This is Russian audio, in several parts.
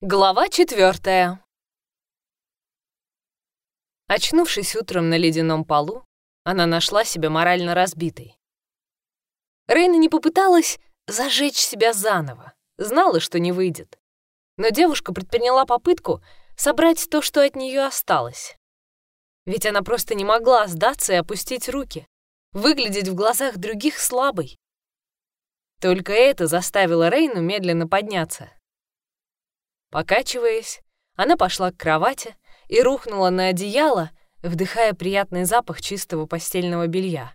Глава четвертая. Очнувшись утром на ледяном полу, она нашла себя морально разбитой. Рейна не попыталась зажечь себя заново, знала, что не выйдет. Но девушка предприняла попытку собрать то, что от нее осталось. Ведь она просто не могла сдаться и опустить руки, выглядеть в глазах других слабой. Только это заставило Рейну медленно подняться — Покачиваясь, она пошла к кровати и рухнула на одеяло, вдыхая приятный запах чистого постельного белья.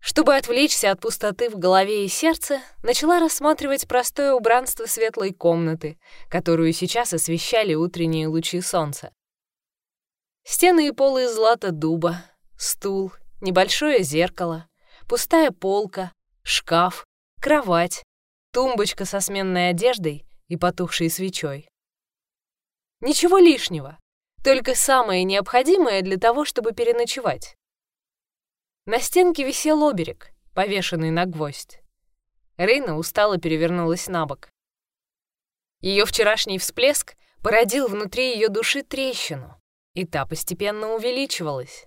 Чтобы отвлечься от пустоты в голове и сердце, начала рассматривать простое убранство светлой комнаты, которую сейчас освещали утренние лучи солнца. Стены и полы из злата дуба, стул, небольшое зеркало, пустая полка, шкаф, кровать, тумбочка со сменной одеждой и потухшей свечой. Ничего лишнего, только самое необходимое для того, чтобы переночевать. На стенке висел оберег, повешенный на гвоздь. Рейна устало перевернулась на бок. Ее вчерашний всплеск породил внутри ее души трещину, и та постепенно увеличивалась.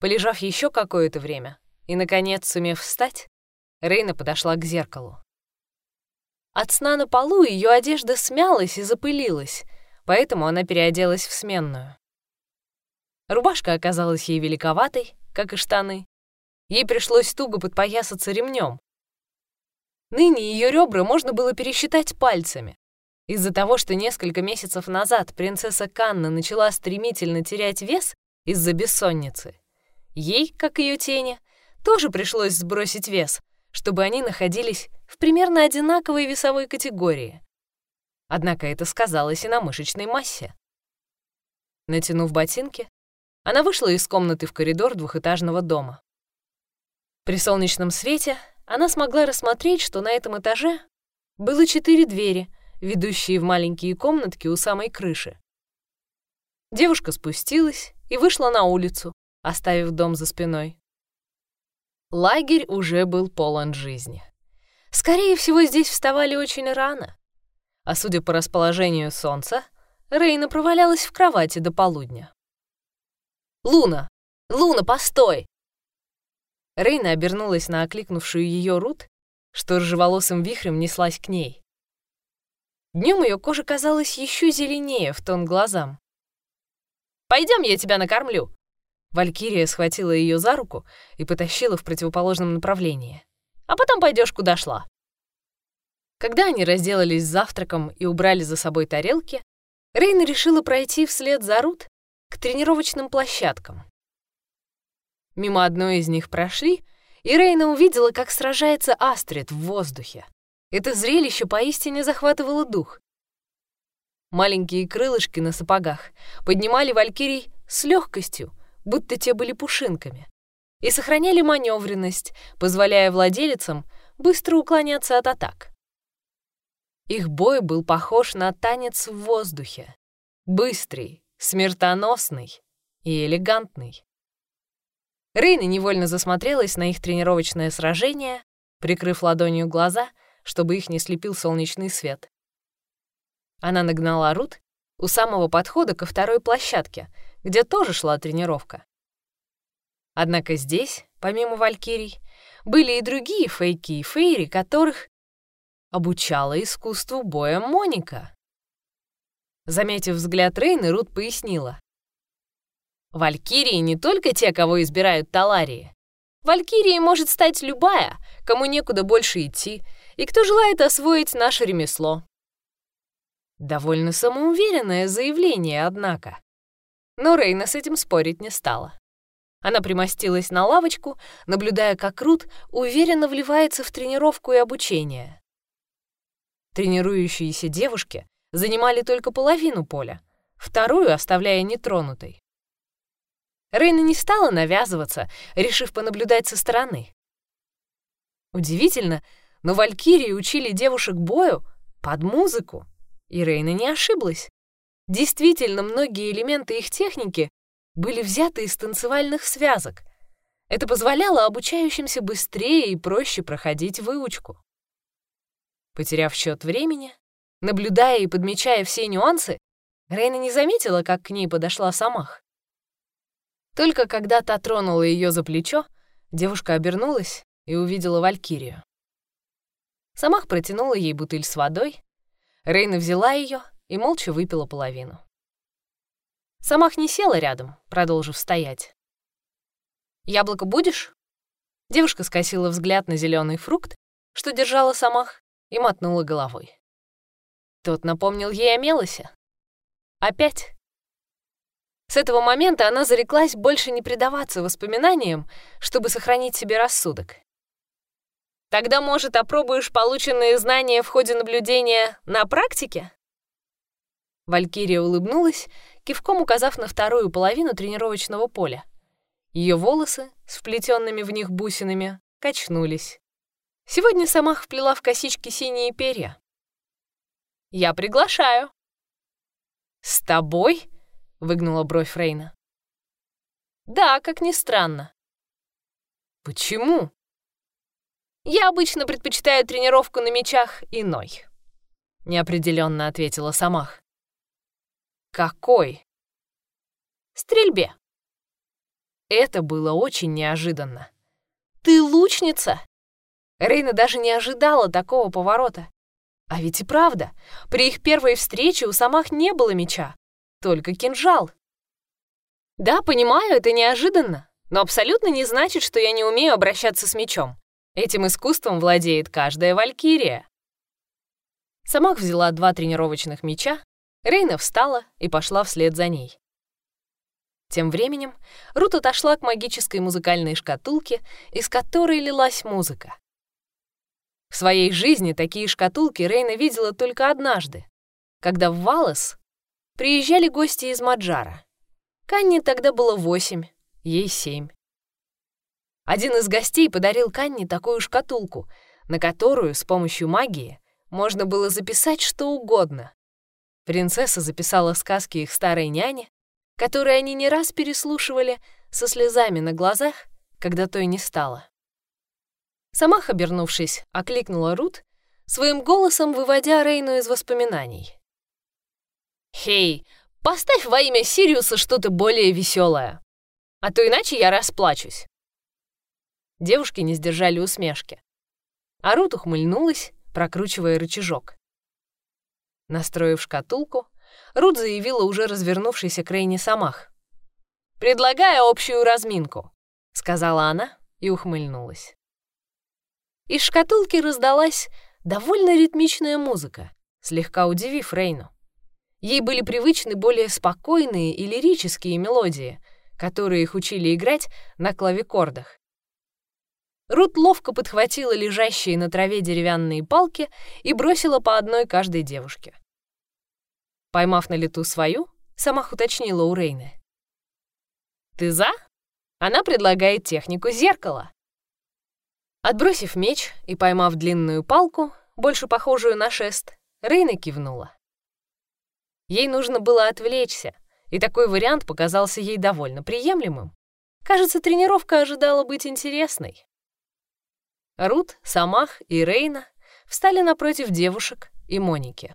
Полежав еще какое-то время и, наконец, сумев встать, Рейна подошла к зеркалу. От сна на полу ее одежда смялась и запылилась, поэтому она переоделась в сменную. Рубашка оказалась ей великоватой, как и штаны. Ей пришлось туго подпоясаться ремнем. Ныне ее ребра можно было пересчитать пальцами. Из-за того, что несколько месяцев назад принцесса Канна начала стремительно терять вес из-за бессонницы, ей, как ее тени, тоже пришлось сбросить вес, чтобы они находились в примерно одинаковой весовой категории. Однако это сказалось и на мышечной массе. Натянув ботинки, она вышла из комнаты в коридор двухэтажного дома. При солнечном свете она смогла рассмотреть, что на этом этаже было четыре двери, ведущие в маленькие комнатки у самой крыши. Девушка спустилась и вышла на улицу, оставив дом за спиной. Лагерь уже был полон жизни. Скорее всего, здесь вставали очень рано. А судя по расположению солнца, Рейна провалялась в кровати до полудня. «Луна! Луна, постой!» Рейна обернулась на окликнувшую ее Рут, что ржеволосым вихрем неслась к ней. Днем ее кожа казалась еще зеленее в тон глазам. Пойдем, я тебя накормлю!» Валькирия схватила ее за руку и потащила в противоположном направлении а потом пойдешь куда шла». Когда они разделались с завтраком и убрали за собой тарелки, Рейна решила пройти вслед за Рут к тренировочным площадкам. Мимо одной из них прошли, и Рейна увидела, как сражается Астрид в воздухе. Это зрелище поистине захватывало дух. Маленькие крылышки на сапогах поднимали валькирий с легкостью, будто те были пушинками и сохраняли маневренность, позволяя владелицам быстро уклоняться от атак. Их бой был похож на танец в воздухе. Быстрый, смертоносный и элегантный. Рейна невольно засмотрелась на их тренировочное сражение, прикрыв ладонью глаза, чтобы их не слепил солнечный свет. Она нагнала Рут у самого подхода ко второй площадке, где тоже шла тренировка. Однако здесь, помимо валькирий, были и другие фейки и фейри, которых обучала искусству боя Моника. Заметив взгляд Рейны, Рут пояснила. Валькирии не только те, кого избирают таларии. Валькирией может стать любая, кому некуда больше идти, и кто желает освоить наше ремесло. Довольно самоуверенное заявление, однако. Но Рейна с этим спорить не стала. Она примостилась на лавочку, наблюдая, как Рут уверенно вливается в тренировку и обучение. Тренирующиеся девушки занимали только половину поля, вторую оставляя нетронутой. Рейна не стала навязываться, решив понаблюдать со стороны. Удивительно, но валькирии учили девушек бою под музыку, и Рейна не ошиблась. Действительно, многие элементы их техники были взяты из танцевальных связок. Это позволяло обучающимся быстрее и проще проходить выучку. Потеряв счет времени, Наблюдая и подмечая все нюансы, Рейна не заметила, как к ней подошла Самах. Только когда та тронула ее за плечо, девушка обернулась и увидела Валькирию. Самах протянула ей бутыль с водой, Рейна взяла ее и молча выпила половину. Самах не села рядом, продолжив стоять. «Яблоко будешь?» Девушка скосила взгляд на зеленый фрукт, что держала Самах, и мотнула головой. Тот напомнил ей о Мелосе. Опять. С этого момента она зареклась больше не предаваться воспоминаниям, чтобы сохранить себе рассудок. Тогда, может, опробуешь полученные знания в ходе наблюдения на практике? Валькирия улыбнулась, кивком указав на вторую половину тренировочного поля. Ее волосы с вплетенными в них бусинами качнулись. Сегодня Самах вплела в косички синие перья. «Я приглашаю». «С тобой?» — выгнула бровь Рейна. «Да, как ни странно». «Почему?» «Я обычно предпочитаю тренировку на мечах иной», — неопределенно ответила Самах. «Какой?» «Стрельбе». Это было очень неожиданно. «Ты лучница?» Рейна даже не ожидала такого поворота. А ведь и правда, при их первой встрече у самах не было меча, только кинжал. Да, понимаю, это неожиданно, но абсолютно не значит, что я не умею обращаться с мечом. Этим искусством владеет каждая валькирия. Самах взяла два тренировочных меча, Рейна встала и пошла вслед за ней. Тем временем Рут отошла к магической музыкальной шкатулке, из которой лилась музыка. В своей жизни такие шкатулки Рейна видела только однажды, когда в Валас приезжали гости из Маджара. Канни тогда было восемь, ей семь. Один из гостей подарил Канни такую шкатулку, на которую с помощью магии можно было записать что угодно. Принцесса записала сказки их старой няне, которые они не раз переслушивали со слезами на глазах, когда той не стало. Сама, обернувшись, окликнула Рут, своим голосом выводя Рейну из воспоминаний. «Хей, поставь во имя Сириуса что-то более веселое, а то иначе я расплачусь». Девушки не сдержали усмешки. А Рут ухмыльнулась, прокручивая рычажок. Настроив шкатулку, Рут заявила уже развернувшийся к Рейне Самах. «Предлагаю общую разминку», — сказала она и ухмыльнулась. Из шкатулки раздалась довольно ритмичная музыка, слегка удивив Рейну. Ей были привычны более спокойные и лирические мелодии, которые их учили играть на клавикордах. Рут ловко подхватила лежащие на траве деревянные палки и бросила по одной каждой девушке. Поймав на лету свою, Самах уточнила у Рейны. «Ты за?» Она предлагает технику зеркала. Отбросив меч и поймав длинную палку, больше похожую на шест, Рейна кивнула. Ей нужно было отвлечься, и такой вариант показался ей довольно приемлемым. Кажется, тренировка ожидала быть интересной. Рут, Самах и Рейна встали напротив девушек и Моники.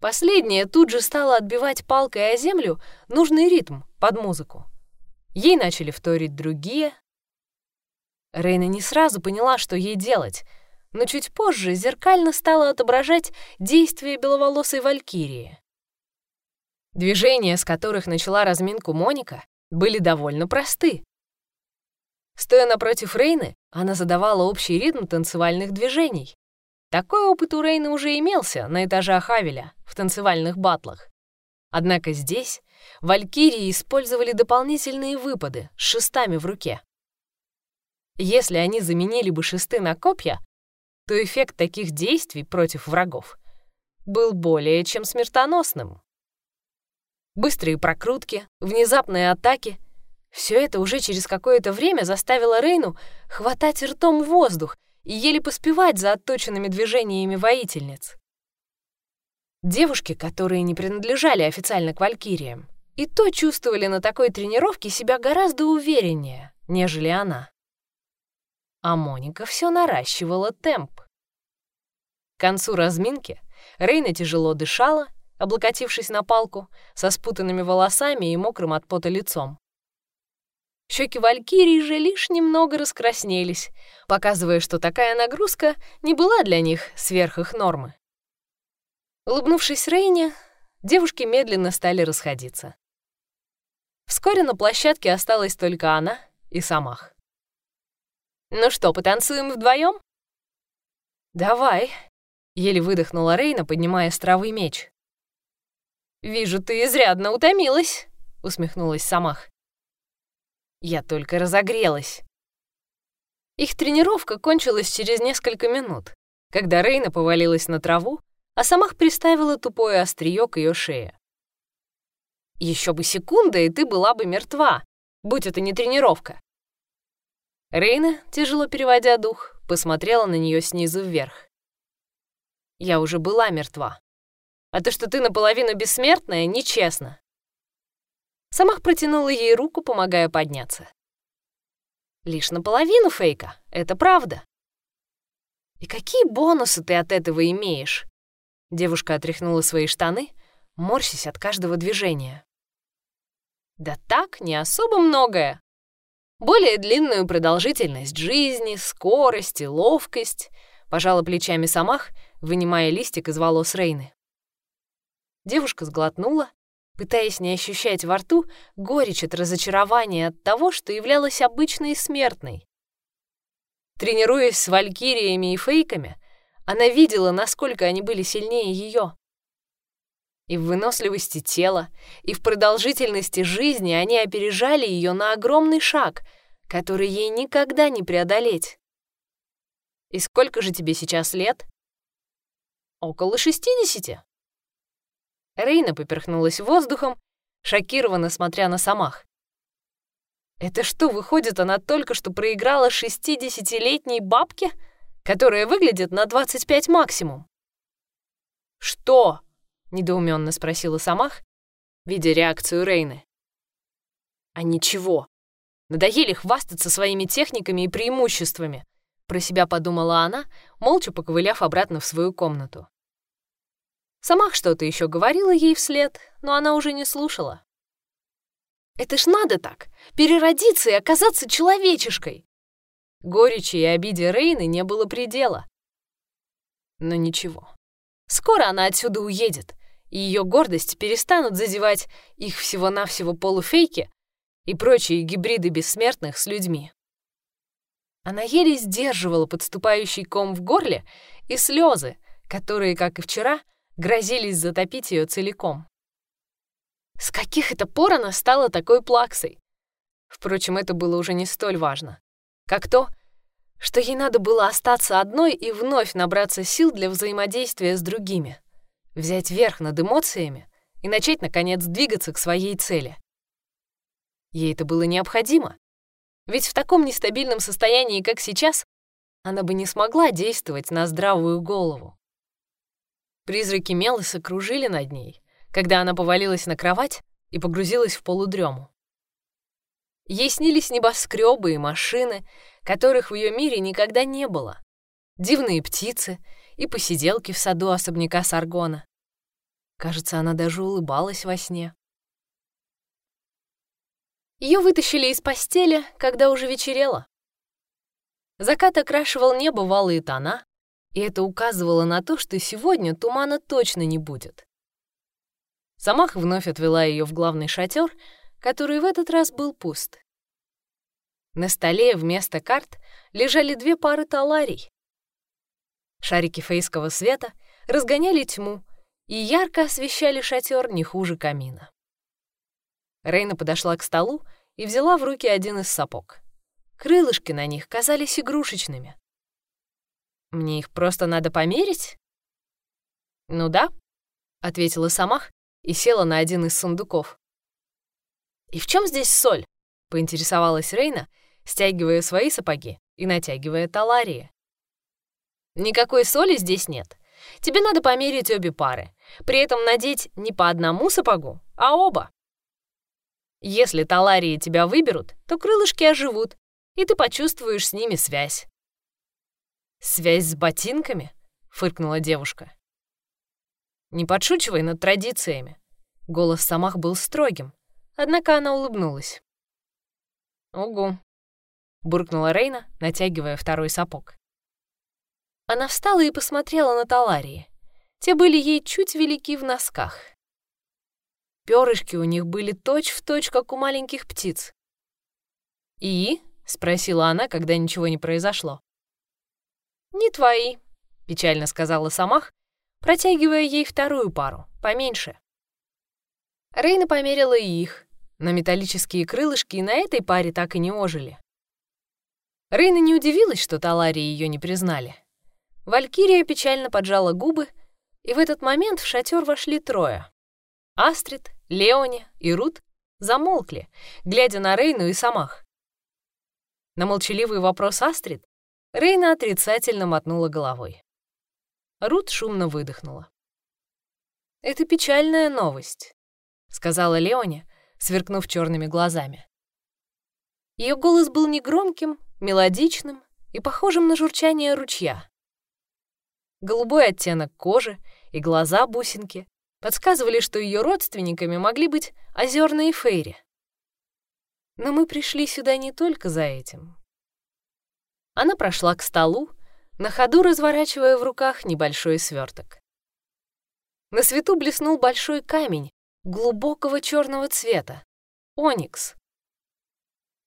Последняя тут же стала отбивать палкой о землю нужный ритм под музыку. Ей начали вторить другие, Рейна не сразу поняла, что ей делать, но чуть позже зеркально стала отображать действия беловолосой валькирии. Движения, с которых начала разминку Моника, были довольно просты. Стоя напротив Рейны, она задавала общий ритм танцевальных движений. Такой опыт у Рейны уже имелся на этажах Авеля в танцевальных батлах. Однако здесь валькирии использовали дополнительные выпады с шестами в руке. Если они заменили бы шесты на копья, то эффект таких действий против врагов был более чем смертоносным. Быстрые прокрутки, внезапные атаки — все это уже через какое-то время заставило Рейну хватать ртом воздух и еле поспевать за отточенными движениями воительниц. Девушки, которые не принадлежали официально к валькириям, и то чувствовали на такой тренировке себя гораздо увереннее, нежели она а Моника все наращивала темп. К концу разминки Рейна тяжело дышала, облокотившись на палку, со спутанными волосами и мокрым от пота лицом. Щеки Валькирии же лишь немного раскраснелись, показывая, что такая нагрузка не была для них сверх их нормы. Улыбнувшись Рейне, девушки медленно стали расходиться. Вскоре на площадке осталась только она и Самах. «Ну что, потанцуем вдвоем? «Давай», — еле выдохнула Рейна, поднимая с травы меч. «Вижу, ты изрядно утомилась», — усмехнулась Самах. Я только разогрелась. Их тренировка кончилась через несколько минут, когда Рейна повалилась на траву, а Самах приставила тупое острие к ее шее. Еще бы секунда, и ты была бы мертва, будь это не тренировка. Рейна, тяжело переводя дух, посмотрела на нее снизу вверх. Я уже была мертва. А то, что ты наполовину бессмертная, нечестно. Самах протянула ей руку, помогая подняться. Лишь наполовину фейка, это правда. И какие бонусы ты от этого имеешь? Девушка отряхнула свои штаны, морщась от каждого движения. Да так, не особо многое. Более длинную продолжительность жизни, скорость и ловкость, пожала плечами Самах, вынимая листик из волос Рейны. Девушка сглотнула, пытаясь не ощущать во рту горечь от разочарования от того, что являлась обычной смертной. Тренируясь с валькириями и фейками, она видела, насколько они были сильнее ее. И в выносливости тела, и в продолжительности жизни они опережали ее на огромный шаг, который ей никогда не преодолеть. «И сколько же тебе сейчас лет?» «Около шестидесяти», Рейна поперхнулась воздухом, шокированно смотря на Самах. Это что, выходит, она только что проиграла 60-летней бабке, которая выглядит на 25 максимум? «Что?» — недоуменно спросила Самах, видя реакцию Рейны. «А ничего. Надоели хвастаться своими техниками и преимуществами», — про себя подумала она, молча поковыляв обратно в свою комнату. Самах что-то еще говорила ей вслед, но она уже не слушала. «Это ж надо так! Переродиться и оказаться человечешкой!» Горечи и обиде Рейны не было предела. Но ничего. Скоро она отсюда уедет, и ее гордость перестанут зазевать их всего-навсего полуфейки и прочие гибриды бессмертных с людьми. Она еле сдерживала подступающий ком в горле и слезы, которые, как и вчера, грозились затопить ее целиком. С каких это пор она стала такой плаксой? Впрочем, это было уже не столь важно. Как то, что ей надо было остаться одной и вновь набраться сил для взаимодействия с другими, взять верх над эмоциями и начать, наконец, двигаться к своей цели. Ей это было необходимо, ведь в таком нестабильном состоянии, как сейчас, она бы не смогла действовать на здравую голову. Призраки Мелоса кружили над ней, когда она повалилась на кровать и погрузилась в полудрему. Ей снились небоскребы и машины, которых в ее мире никогда не было, дивные птицы и посиделки в саду особняка Саргона. Кажется, она даже улыбалась во сне. Ее вытащили из постели, когда уже вечерело. Закат окрашивал небо в алые тона, и это указывало на то, что сегодня тумана точно не будет. Самах вновь отвела ее в главный шатер, который в этот раз был пуст. На столе вместо карт лежали две пары таларий. Шарики фейского света разгоняли тьму и ярко освещали шатер не хуже камина. Рейна подошла к столу и взяла в руки один из сапог. Крылышки на них казались игрушечными. Мне их просто надо померить?» «Ну да», — ответила Самах и села на один из сундуков. «И в чем здесь соль?» — поинтересовалась Рейна, стягивая свои сапоги и натягивая таларии. «Никакой соли здесь нет. Тебе надо померить обе пары, при этом надеть не по одному сапогу, а оба. Если таларии тебя выберут, то крылышки оживут, и ты почувствуешь с ними связь. «Связь с ботинками?» — фыркнула девушка. «Не подшучивай над традициями». Голос Самах был строгим, однако она улыбнулась. «Угу», — буркнула Рейна, натягивая второй сапог. Она встала и посмотрела на Таларии. Те были ей чуть велики в носках. Перышки у них были точь-в-точь, точь, как у маленьких птиц. «И?» — спросила она, когда ничего не произошло. «Не твои», — печально сказала Самах, протягивая ей вторую пару, поменьше. Рейна померила их, но металлические крылышки и на этой паре так и не ожили. Рейна не удивилась, что Таларии ее не признали. Валькирия печально поджала губы, и в этот момент в шатер вошли трое. Астрид, Леони и Рут замолкли, глядя на Рейну и Самах. На молчаливый вопрос Астрид Рейна отрицательно мотнула головой. Рут шумно выдохнула. «Это печальная новость», — сказала Леони, сверкнув черными глазами. Ее голос был негромким, мелодичным и похожим на журчание ручья. Голубой оттенок кожи и глаза-бусинки подсказывали, что ее родственниками могли быть озерные фейри. Но мы пришли сюда не только за этим. Она прошла к столу, на ходу разворачивая в руках небольшой сверток. На свету блеснул большой камень глубокого черного цвета — оникс.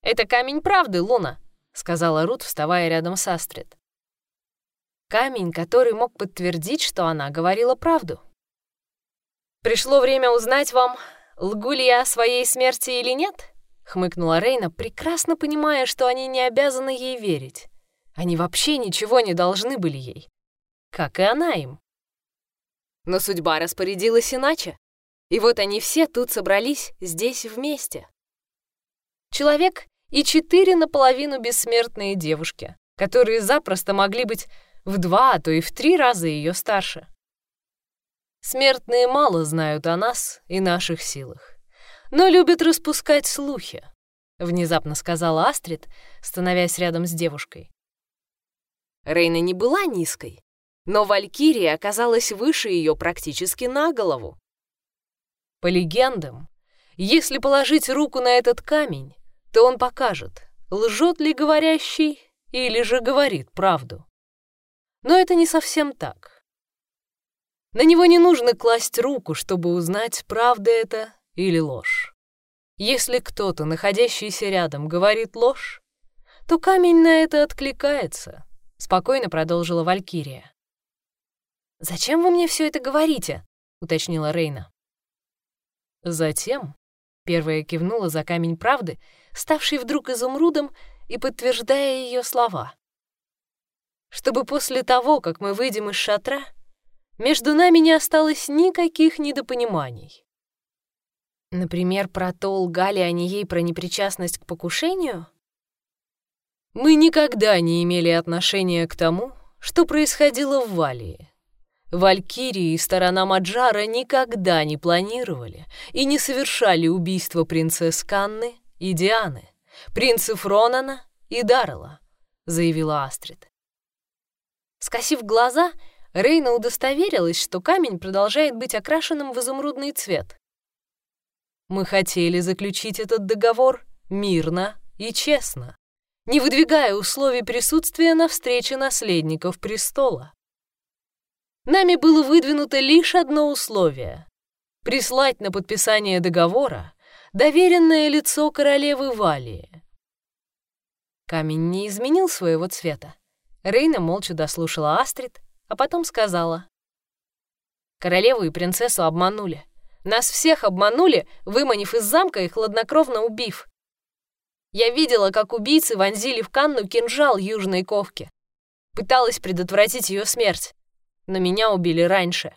«Это камень правды, Луна», — сказала Рут, вставая рядом с Астрид. Камень, который мог подтвердить, что она говорила правду. «Пришло время узнать вам, лгу ли я о своей смерти или нет?» — хмыкнула Рейна, прекрасно понимая, что они не обязаны ей верить. Они вообще ничего не должны были ей. Как и она им. Но судьба распорядилась иначе. И вот они все тут собрались, здесь вместе. Человек и четыре наполовину бессмертные девушки, которые запросто могли быть в два, а то и в три раза ее старше. Смертные мало знают о нас и наших силах, но любят распускать слухи, внезапно сказала Астрид, становясь рядом с девушкой. Рейна не была низкой, но Валькирия оказалась выше ее практически на голову. По легендам, если положить руку на этот камень, то он покажет, лжет ли говорящий или же говорит правду. Но это не совсем так. На него не нужно класть руку, чтобы узнать, правда это или ложь. Если кто-то, находящийся рядом, говорит ложь, то камень на это откликается, спокойно продолжила Валькирия. «Зачем вы мне все это говорите?» — уточнила Рейна. Затем первая кивнула за камень правды, ставший вдруг изумрудом и подтверждая ее слова. Чтобы после того, как мы выйдем из шатра, между нами не осталось никаких недопониманий. Например, про то, лгали они ей про непричастность к покушению? Мы никогда не имели отношения к тому, что происходило в Валии. Валькирии и сторона Маджара никогда не планировали и не совершали убийство принцесс Канны и Дианы, принцев Ронана и Даррела, заявила Астрид. Скосив глаза, Рейна удостоверилась, что камень продолжает быть окрашенным в изумрудный цвет. Мы хотели заключить этот договор мирно и честно, не выдвигая условий присутствия на встрече наследников престола. Нами было выдвинуто лишь одно условие — прислать на подписание договора доверенное лицо королевы Валии. Камень не изменил своего цвета. Рейна молча дослушала Астрид, а потом сказала. Королеву и принцессу обманули. Нас всех обманули, выманив из замка и хладнокровно убив. Я видела, как убийцы вонзили в Канну кинжал южной ковки. Пыталась предотвратить ее смерть, но меня убили раньше.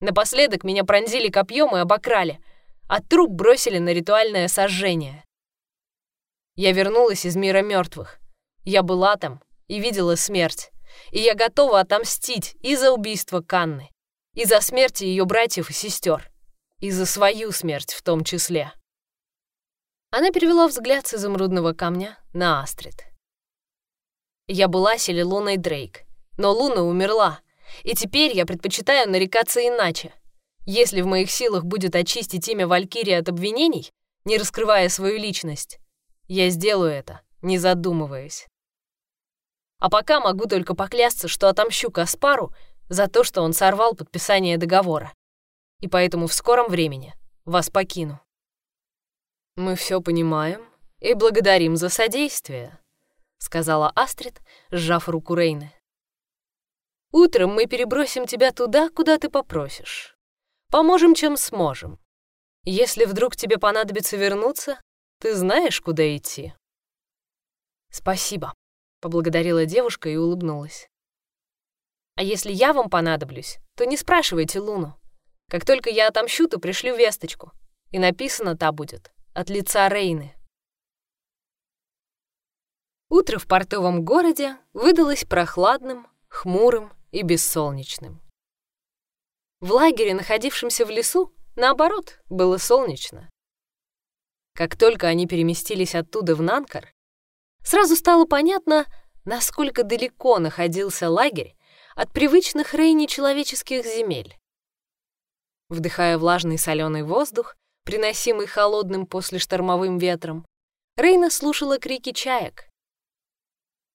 Напоследок меня пронзили копьем и обокрали, а труп бросили на ритуальное сожжение. Я вернулась из мира мертвых. Я была там и видела смерть и я готова отомстить и за убийство Канны, и за смерть ее братьев и сестер, и за свою смерть в том числе. Она перевела взгляд с изумрудного камня на Астрид. Я была Селилуной Дрейк, Но Луна умерла, и теперь я предпочитаю нарекаться иначе. Если в моих силах будет очистить имя Валькирии от обвинений, не раскрывая свою личность, я сделаю это, не задумываясь. А пока могу только поклясться, что отомщу Каспару за то, что он сорвал подписание договора. И поэтому в скором времени вас покину. Мы все понимаем и благодарим за содействие, сказала Астрид, сжав руку Рейны. Утром мы перебросим тебя туда, куда ты попросишь. Поможем, чем сможем. Если вдруг тебе понадобится вернуться, ты знаешь, куда идти. Спасибо, поблагодарила девушка и улыбнулась. А если я вам понадоблюсь, то не спрашивайте Луну. Как только я отомщу, то пришлю весточку. И написано та будет от лица Рейны. Утро в портовом городе выдалось прохладным, хмурым и бессолнечным. В лагере, находившемся в лесу, наоборот, было солнечно. Как только они переместились оттуда в Нанкар, сразу стало понятно, насколько далеко находился лагерь от привычных Рейни человеческих земель. Вдыхая влажный соленый воздух, приносимый холодным после штормовым ветром, Рейна слушала крики чаек.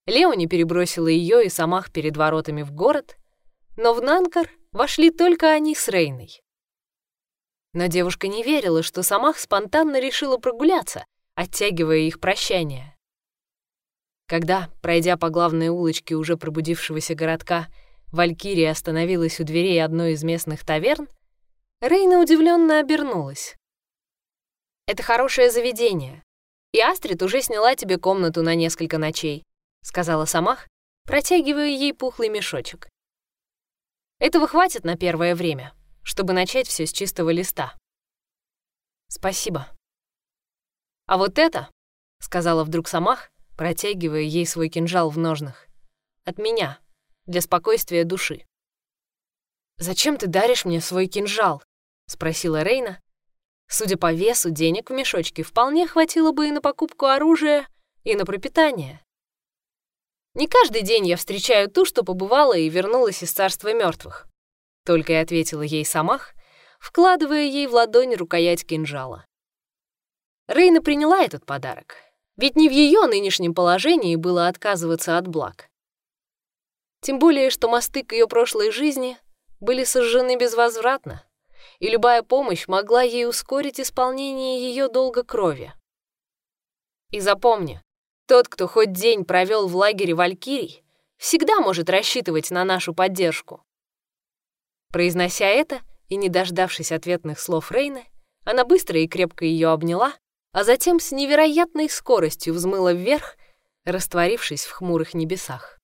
Леони перебросила ее и Самах перед воротами в город, но в Нанкар вошли только они с Рейной. Но девушка не верила, что Самах спонтанно решила прогуляться, оттягивая их прощание. Когда, пройдя по главной улочке уже пробудившегося городка, Валькирия остановилась у дверей одной из местных таверн, Рейна удивленно обернулась. «Это хорошее заведение, и Астрид уже сняла тебе комнату на несколько ночей», — сказала Самах, протягивая ей пухлый мешочек. «Этого хватит на первое время, чтобы начать все с чистого листа». «Спасибо». «А вот это», — сказала вдруг Самах, протягивая ей свой кинжал в ножнах. «От меня, для спокойствия души». «Зачем ты даришь мне свой кинжал?» — спросила Рейна. Судя по весу, денег в мешочке вполне хватило бы и на покупку оружия, и на пропитание. Не каждый день я встречаю ту, что побывала и вернулась из царства мертвых. Только и ответила ей Самах, вкладывая ей в ладонь рукоять кинжала. Рейна приняла этот подарок, ведь не в ее нынешнем положении было отказываться от благ. Тем более, что мосты к ее прошлой жизни были сожжены безвозвратно, и любая помощь могла ей ускорить исполнение ее долга крови. И запомни, тот, кто хоть день провел в лагере Валькирий, всегда может рассчитывать на нашу поддержку. Произнося это и не дождавшись ответных слов Рейны, она быстро и крепко ее обняла, а затем с невероятной скоростью взмыла вверх, растворившись в хмурых небесах.